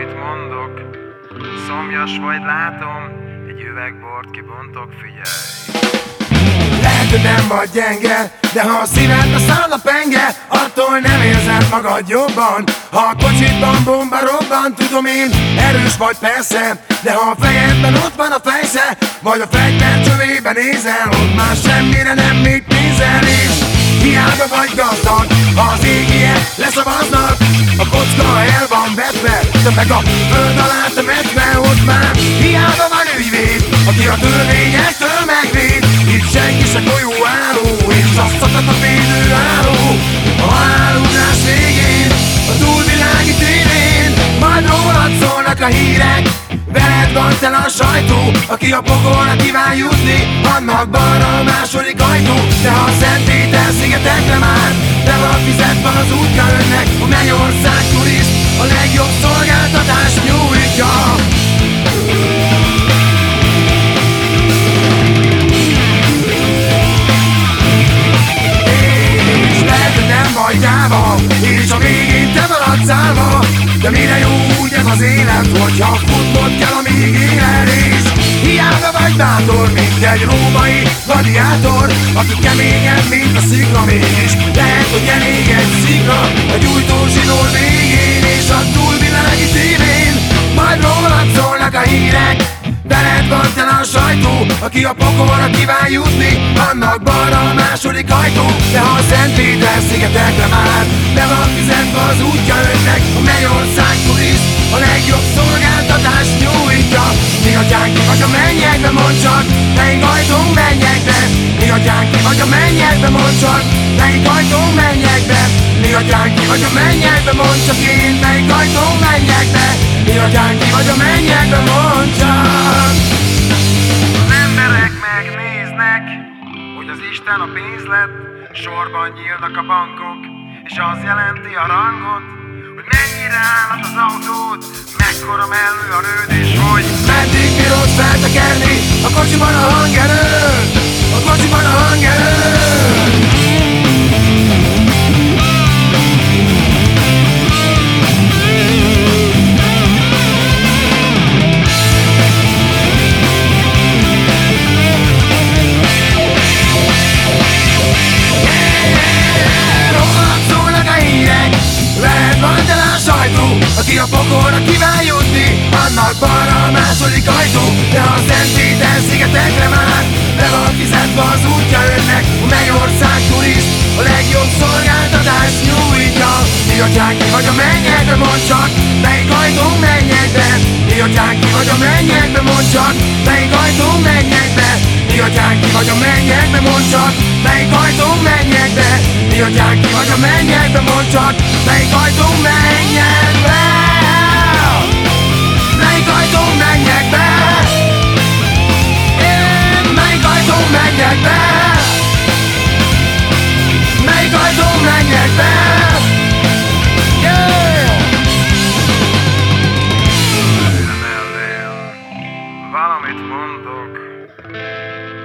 amit mondok. Szomjas vagy látom, egy üvegbort kibontok, figyelj. Lehet, hogy nem vagy gyenge, de ha a szíved száll a penge Attól nem érzed magad jobban. Ha a kocsitban bomba robban Tudom én, erős vagy persze De ha a fejedben ott van a fejsze Vagy a fegyver csövében nézel Ott már semmire nem mit nézel És hiába vagy gazdag Ha az égiek leszavaznak De meg a föld alá Ott már. Hiába van ügyvéd Aki a törvényektől megvéd Itt senki se golyó álló És azt szakad a védő álló. A halálugrás végén A túlvilági tévén Majd rólad szólnak a hírek. Veled van a sajtó Aki a pokolra kíván jutni. Annak balra a második ajtó De ha a Szent Péter szigetekre már De van fizetve az útja önnek A mennyország turist A legjobb szolgáltatás nyújtja. És lehet, nem vagy gyáva És a végén te maradsz állva De mire jó úgy ez az élet Hogyha futnod kell, amíg éled És hiába vagy bátor Mint egy római gladiátor Aki keményebb, mint Aki a pokolra kíván jutni Annak balra a második ajtó. De ha a Szent Péter szigetekre már De van fizetve az útja önnek A mennyország turist. A legjobb szolgáltatás nyújtja. Mi atyánk ki vagy a mennyekbe mond csak Melyik ajtón mennyekbe? Mi atyánk ki vagy a mennyekbe mond csak Melyik ajtón mennyekbe? Mi atyánk ki vagy a mennyekbe mond csak én Melyik ajtón mennyekbe? Mi atyánk ki vagy a mennyekbe mond csak az Isten a pénz lett, sorban nyílnak a bankok, és az jelenti a rangot, hogy mennyire állat az autód, mekkora mellő a rőd, és hogy Meddig bírod feltekerni a kocsiban a hangerőt a pokolra kíván jutni. Annak balra a második ajtó De a Szent Péter szigetekre már. Le van fizetve az útja önnek A mennyország turist. A legjobb szolgáltatás nyújtja. Mi atyánk ki vagy a mennyekbe mond csak Melyik ajtó mennyekbe? Mi atyánk ki vagy a mennyekbe mond csak Melyik ajtó mennyekbe? Mi atyánk ki vagy a mennyekbe mond csak Melyik ajtó mennyekbe? Mi atyánk ki vagy a mennyekbe mond csak Melyik ajtó Dog.